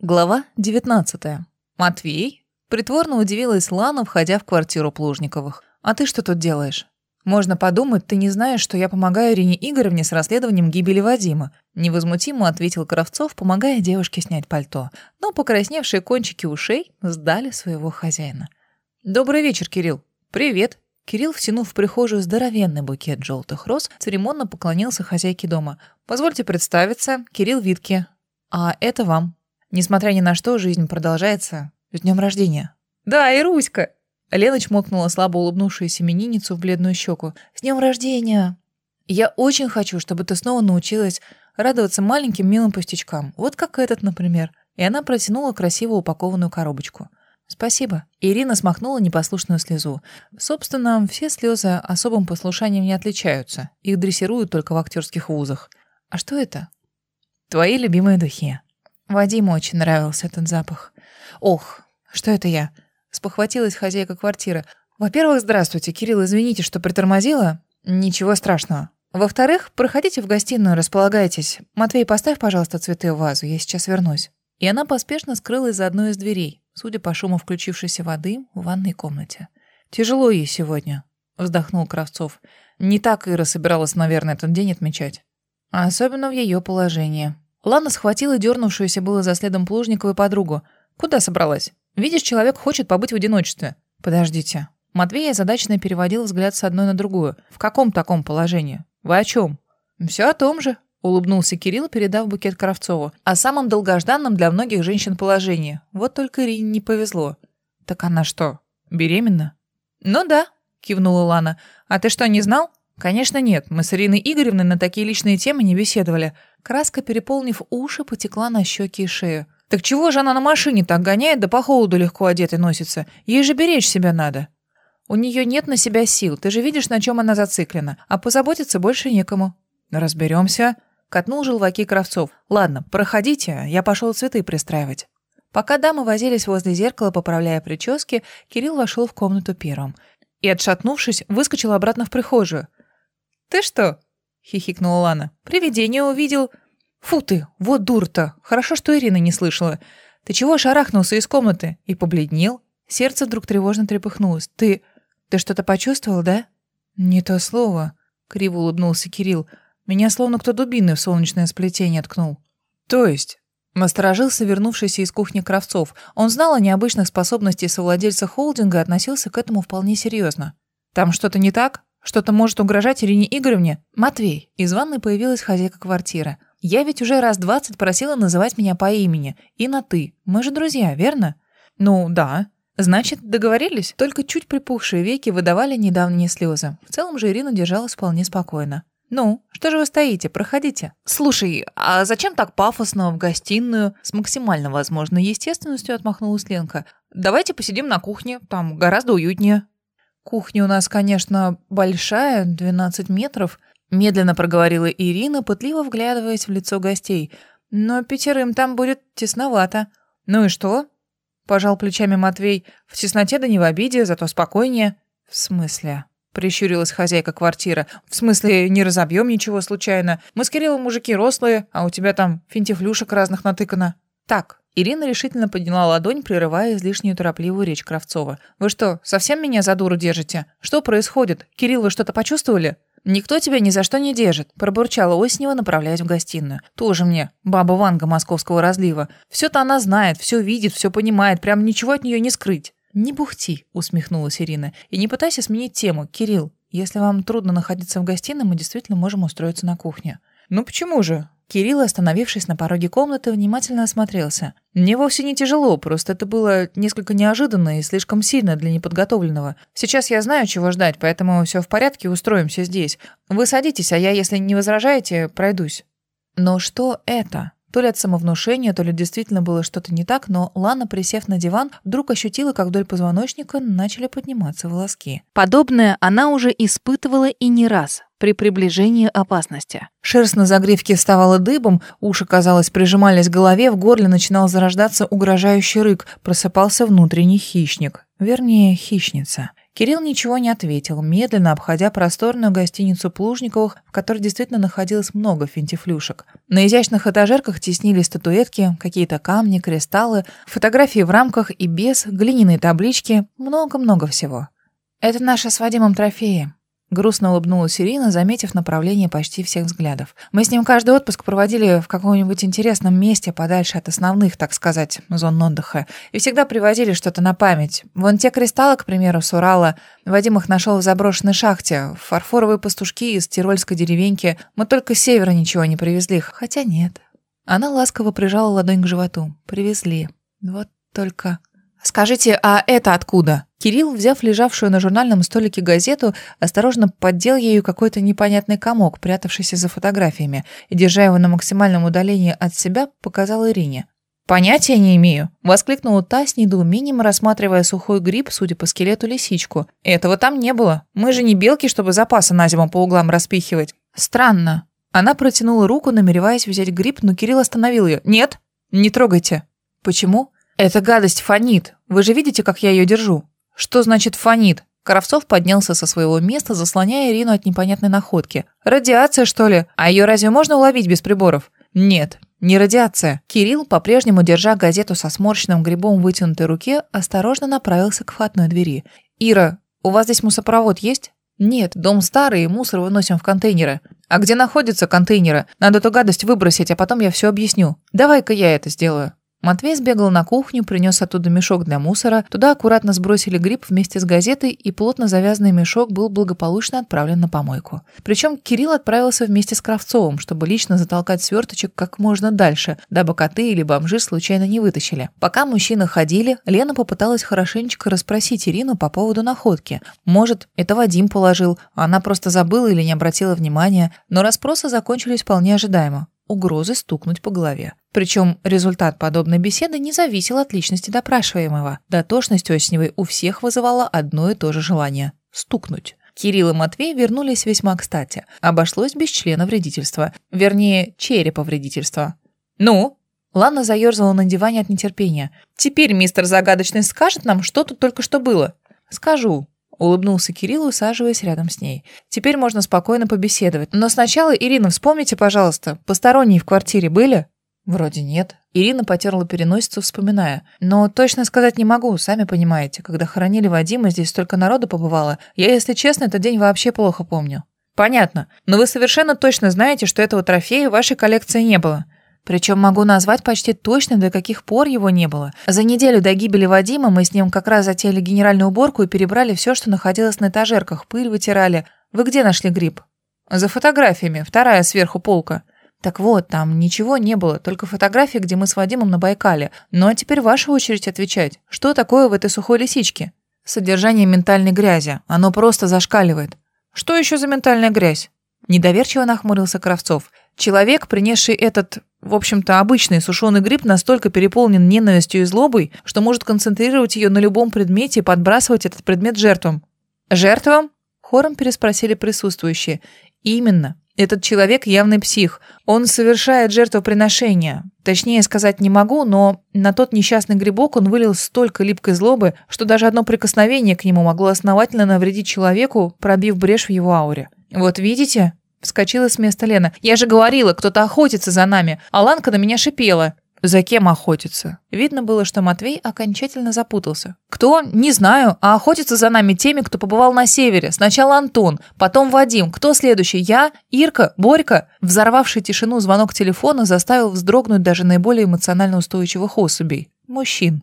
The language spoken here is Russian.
Глава 19. Матвей? Притворно удивилась Лана, входя в квартиру Плужниковых. А ты что тут делаешь? Можно подумать, ты не знаешь, что я помогаю Ирине Игоревне с расследованием гибели Вадима. Невозмутимо ответил Кравцов, помогая девушке снять пальто. Но покрасневшие кончики ушей сдали своего хозяина. Добрый вечер, Кирилл. Привет. Кирилл, втянув в прихожую здоровенный букет желтых роз, церемонно поклонился хозяйке дома. «Позвольте представиться, Кирилл Витке. А это вам. Несмотря ни на что, жизнь продолжается. С днем рождения. Да, и Руська. Лена чмокнула слабо улыбнувшуюся именинницу в бледную щеку. С днем рождения. Я очень хочу, чтобы ты снова научилась радоваться маленьким милым пустячкам. Вот как этот, например. И она протянула красиво упакованную коробочку. «Спасибо». Ирина смахнула непослушную слезу. Собственно, все слезы особым послушанием не отличаются. Их дрессируют только в актерских вузах. А что это? Твои любимые духи. Вадиму очень нравился этот запах. Ох, что это я? Спохватилась хозяйка квартиры. Во-первых, здравствуйте, Кирилл, извините, что притормозила. Ничего страшного. Во-вторых, проходите в гостиную, располагайтесь. Матвей, поставь, пожалуйста, цветы в вазу, я сейчас вернусь. И она поспешно скрылась за одной из дверей, судя по шуму включившейся воды в ванной комнате. Тяжело ей сегодня, вздохнул Кравцов. Не так Ира собиралась, наверное, этот день отмечать. А особенно в ее положении. Лана схватила дернувшуюся было за следом Плужниковой подругу. «Куда собралась? Видишь, человек хочет побыть в одиночестве». «Подождите». Матвей озадаченно переводил взгляд с одной на другую. «В каком таком положении? Вы о чем?» «Все о том же», — улыбнулся Кирилл, передав букет Кравцову. «О самом долгожданном для многих женщин положении. Вот только Ирине не повезло». «Так она что, беременна?» «Ну да», — кивнула Лана. «А ты что, не знал?» «Конечно нет, мы с Ириной Игоревной на такие личные темы не беседовали. Краска, переполнив уши, потекла на щеки и шею. «Так чего же она на машине так гоняет, да по холоду легко одетой носится? Ей же беречь себя надо». «У нее нет на себя сил, ты же видишь, на чем она зациклена, а позаботиться больше некому». «Разберемся», — катнул желваки Кравцов. «Ладно, проходите, я пошел цветы пристраивать». Пока дамы возились возле зеркала, поправляя прически, Кирилл вошел в комнату первым и, отшатнувшись, выскочил обратно в прихожую. «Ты что, — хихикнула Лана. «Привидение увидел». «Фу ты, вот дур-то! Хорошо, что Ирина не слышала. Ты чего шарахнулся из комнаты?» И побледнел. Сердце вдруг тревожно трепыхнулось. «Ты... ты что-то почувствовал, да?» «Не то слово», — криво улыбнулся Кирилл. «Меня словно кто дубиной в солнечное сплетение ткнул». «То есть?» Насторожился вернувшийся из кухни Кравцов. Он знал о необычных способностях совладельца холдинга и относился к этому вполне серьезно. «Там что-то не так?» Что-то может угрожать Ирине Игоревне? Матвей. Из ванной появилась хозяйка квартиры. Я ведь уже раз двадцать просила называть меня по имени. И на «ты». Мы же друзья, верно? Ну, да. Значит, договорились? Только чуть припухшие веки выдавали недавние слезы. В целом же Ирина держалась вполне спокойно. «Ну, что же вы стоите? Проходите». «Слушай, а зачем так пафосно в гостиную?» С максимально возможной естественностью отмахнулась Ленка. «Давайте посидим на кухне, там гораздо уютнее». «Кухня у нас, конечно, большая, 12 метров», — медленно проговорила Ирина, пытливо вглядываясь в лицо гостей. «Но пятерым там будет тесновато». «Ну и что?» — пожал плечами Матвей. «В тесноте да не в обиде, зато спокойнее». «В смысле?» — прищурилась хозяйка квартиры. «В смысле, не разобьем ничего случайно? Мы с Кириллом мужики рослые, а у тебя там финтифлюшек разных натыкано». «Так, Ирина решительно подняла ладонь, прерывая излишнюю торопливую речь Кравцова. «Вы что, совсем меня за дуру держите? Что происходит? Кирилл, вы что-то почувствовали?» «Никто тебя ни за что не держит», – пробурчала Оснева, направляясь в гостиную. «Тоже мне, баба Ванга московского разлива. Все-то она знает, все видит, все понимает, прям ничего от нее не скрыть». «Не бухти», – усмехнулась Ирина. «И не пытайся сменить тему. Кирилл, если вам трудно находиться в гостиной, мы действительно можем устроиться на кухне». «Ну почему же? Кирилл, остановившись на пороге комнаты, внимательно осмотрелся. «Мне вовсе не тяжело, просто это было несколько неожиданно и слишком сильно для неподготовленного. Сейчас я знаю, чего ждать, поэтому все в порядке, устроимся здесь. Вы садитесь, а я, если не возражаете, пройдусь». «Но что это?» То ли от самовнушения, то ли действительно было что-то не так, но Лана, присев на диван, вдруг ощутила, как вдоль позвоночника начали подниматься волоски. Подобное она уже испытывала и не раз при приближении опасности. Шерсть на загривке вставала дыбом, уши, казалось, прижимались к голове, в горле начинал зарождаться угрожающий рык, просыпался внутренний хищник. Вернее, хищница. Кирилл ничего не ответил, медленно обходя просторную гостиницу Плужниковых, в которой действительно находилось много финтифлюшек. На изящных этажерках теснились статуэтки, какие-то камни, кристаллы, фотографии в рамках и без, глиняные таблички, много-много всего. «Это наши с Вадимом трофеи», Грустно улыбнулась Ирина, заметив направление почти всех взглядов. «Мы с ним каждый отпуск проводили в каком-нибудь интересном месте, подальше от основных, так сказать, зон отдыха, и всегда привозили что-то на память. Вон те кристаллы, к примеру, с Урала. Вадим их нашел в заброшенной шахте. Фарфоровые пастушки из тирольской деревеньки. Мы только с севера ничего не привезли. Хотя нет». Она ласково прижала ладонь к животу. «Привезли. Вот только...» «Скажите, а это откуда?» Кирилл, взяв лежавшую на журнальном столике газету, осторожно поддел ею какой-то непонятный комок, прятавшийся за фотографиями, и, держа его на максимальном удалении от себя, показал Ирине. «Понятия не имею», — воскликнула та с недоумением, рассматривая сухой гриб, судя по скелету, лисичку. «Этого там не было. Мы же не белки, чтобы запасы на зиму по углам распихивать». «Странно». Она протянула руку, намереваясь взять гриб, но Кирилл остановил ее. «Нет, не трогайте». «Почему?» «Эта гадость фонит. Вы же видите, как я ее держу?» «Что значит фонит?» Коровцов поднялся со своего места, заслоняя Ирину от непонятной находки. «Радиация, что ли? А ее разве можно уловить без приборов?» «Нет, не радиация». Кирилл, по-прежнему держа газету со сморщенным грибом в вытянутой руке, осторожно направился к входной двери. «Ира, у вас здесь мусопровод есть?» «Нет, дом старый, мусор выносим в контейнеры». «А где находятся контейнеры? Надо эту гадость выбросить, а потом я все объясню. Давай-ка я это сделаю». Матвей сбегал на кухню, принес оттуда мешок для мусора. Туда аккуратно сбросили гриб вместе с газетой, и плотно завязанный мешок был благополучно отправлен на помойку. Причем Кирилл отправился вместе с Кравцовым, чтобы лично затолкать сверточек как можно дальше, дабы коты или бомжи случайно не вытащили. Пока мужчины ходили, Лена попыталась хорошенечко расспросить Ирину по поводу находки. Может, это Вадим положил, а она просто забыла или не обратила внимания, но расспросы закончились вполне ожидаемо угрозы стукнуть по голове. Причем результат подобной беседы не зависел от личности допрашиваемого. Дотошность Осневой у всех вызывала одно и то же желание – стукнуть. Кирилл и Матвей вернулись весьма кстати. Обошлось без члена вредительства. Вернее, черепа вредительства. «Ну?» Лана заерзала на диване от нетерпения. «Теперь мистер Загадочный скажет нам, что тут только что было?» «Скажу», Улыбнулся Кирилл, усаживаясь рядом с ней. «Теперь можно спокойно побеседовать. Но сначала, Ирина, вспомните, пожалуйста, посторонние в квартире были?» «Вроде нет». Ирина потерла переносицу, вспоминая. «Но точно сказать не могу, сами понимаете. Когда хоронили Вадима, здесь столько народу побывало. Я, если честно, этот день вообще плохо помню». «Понятно. Но вы совершенно точно знаете, что этого трофея в вашей коллекции не было». Причем могу назвать почти точно, до каких пор его не было. За неделю до гибели Вадима мы с ним как раз затеяли генеральную уборку и перебрали все, что находилось на этажерках, пыль вытирали. Вы где нашли гриб? За фотографиями, вторая сверху полка. Так вот, там ничего не было, только фотографии, где мы с Вадимом на Байкале. Ну а теперь ваша очередь отвечать. Что такое в этой сухой лисичке? Содержание ментальной грязи. Оно просто зашкаливает. Что еще за ментальная грязь? Недоверчиво нахмурился Кравцов. Человек, принесший этот, в общем-то, обычный сушеный гриб, настолько переполнен ненавистью и злобой, что может концентрировать ее на любом предмете и подбрасывать этот предмет жертвам. «Жертвам?» – хором переспросили присутствующие. «Именно. Этот человек явный псих. Он совершает жертвоприношение. Точнее сказать не могу, но на тот несчастный грибок он вылил столько липкой злобы, что даже одно прикосновение к нему могло основательно навредить человеку, пробив брешь в его ауре. Вот видите?» Вскочила с места Лена. «Я же говорила, кто-то охотится за нами. А Ланка на меня шипела». «За кем охотится?» Видно было, что Матвей окончательно запутался. «Кто? Не знаю. А охотится за нами теми, кто побывал на севере. Сначала Антон, потом Вадим. Кто следующий? Я? Ирка? Борька?» Взорвавший тишину звонок телефона заставил вздрогнуть даже наиболее эмоционально устойчивых особей. Мужчин.